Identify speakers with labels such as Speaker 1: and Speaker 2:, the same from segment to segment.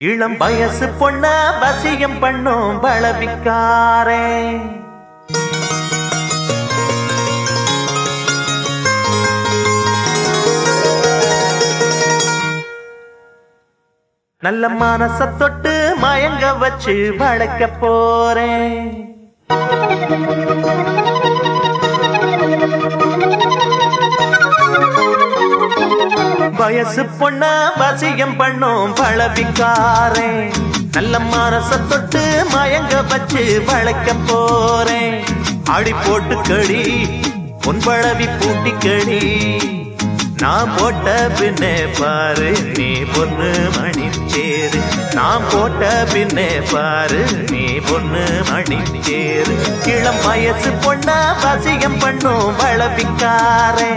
Speaker 1: இளம் வயசு பொண்ண வசியம் பண்ணும் பலவிக்காரே நல்ல மனச தொட்டு மயங்க வச்சு வளர்க்க போறேன். வயசு பொண்ண வசியம் பண்ணும் பழவிக்காரே நல்ல மனச தொட்டு மயங்க வச்சு வளைக்க போறேன். அடி போட்டு கடி உன் பழவி பூட்டி கடி. நான் போட்ட பின்னே பாரு நீ பொண்ணு மணி சேரு நான் போட்ட பின்னே பாரு நீ பொண்ணு மணி சேரு இளம் வயசு பொண்ண வசியம் பண்ணும் வளவிக்காரே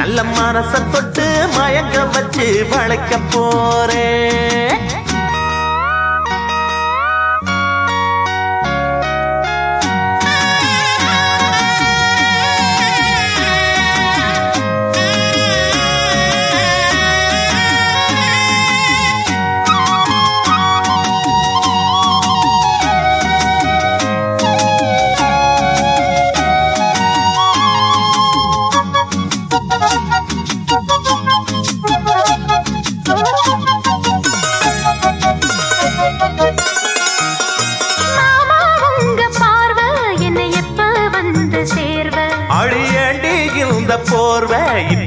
Speaker 1: நல்ல மனச தொட்டு மயங்க வச்சு வளைக்க போறேன்.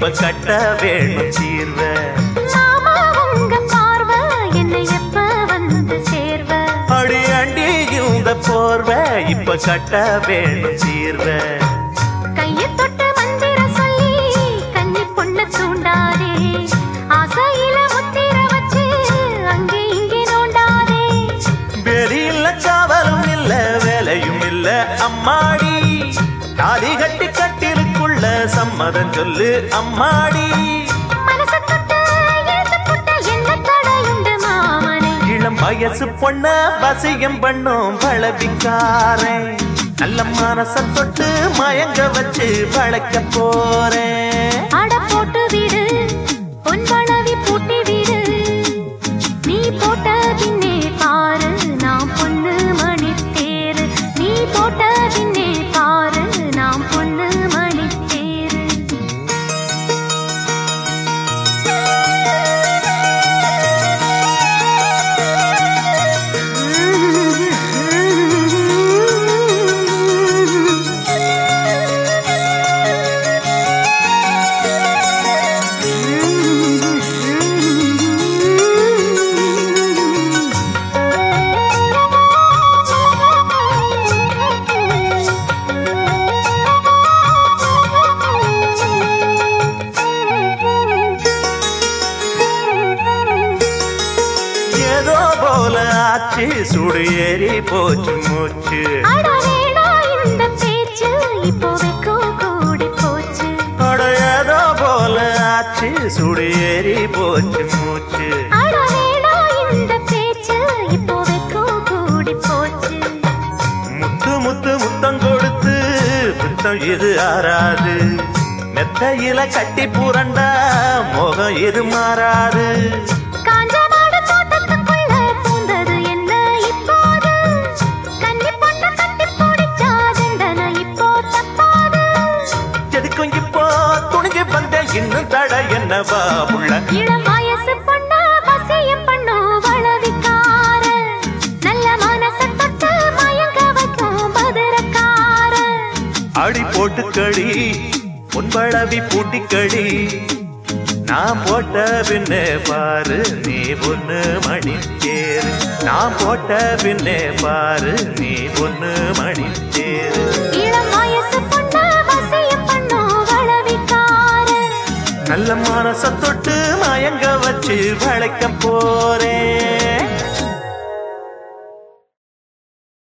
Speaker 1: இப்ப கட்ட வேணும் சீர்வ.
Speaker 2: எப்ப சேர்வ?
Speaker 1: அழியண்டி இந்த போர்வ இப்ப கட்ட வேணும் சீர்வ.
Speaker 2: கையை தொட்டு
Speaker 1: சம்மதம் சொல்லு அம்மாடி. இளம் வயசு பொண்ண வசியம் பண்ணும் பழவிக்காரன். நல்ல மனச தொட்டு மயங்க வச்சு வளைக்க போறேன். ஆச்சு சுடு ஏறி போச்சு மூச்சு.
Speaker 2: இந்த பேச்சு இப்போ கூடி போச்சு.
Speaker 1: அட ஏதோ போல ஆச்சு சுடு ஏறி போச்சு மூச்சு.
Speaker 2: இந்த பேச்சு இப்போ கூடி போச்சு.
Speaker 1: முத்து முத்து முத்தம் கொடுத்து முத்தம் இது ஆறாது. மெத்தையில கட்டி புரண்டா முகம் இது மாறாது.
Speaker 2: காஞ்ச
Speaker 1: என்னவா உள்ள
Speaker 2: இளம் வயசு பொண்ண வசியம் பண்ணு வளவிக்கார. நல்ல மனச தொட்டு மயங்க வைக்கும் மதுரக்கார.
Speaker 1: அடி போட்டு கடி பொன்பளவி பூட்டி கடி. நான் போட்ட பின்னே பாரு நீ பொண்ணு மணி தேரு நான் போட்ட பின்னே பாரு நீ பொண்ணு மணி நல்ல மனச தொட்டு மயங்க வச்சு வளைக்க போறேன்.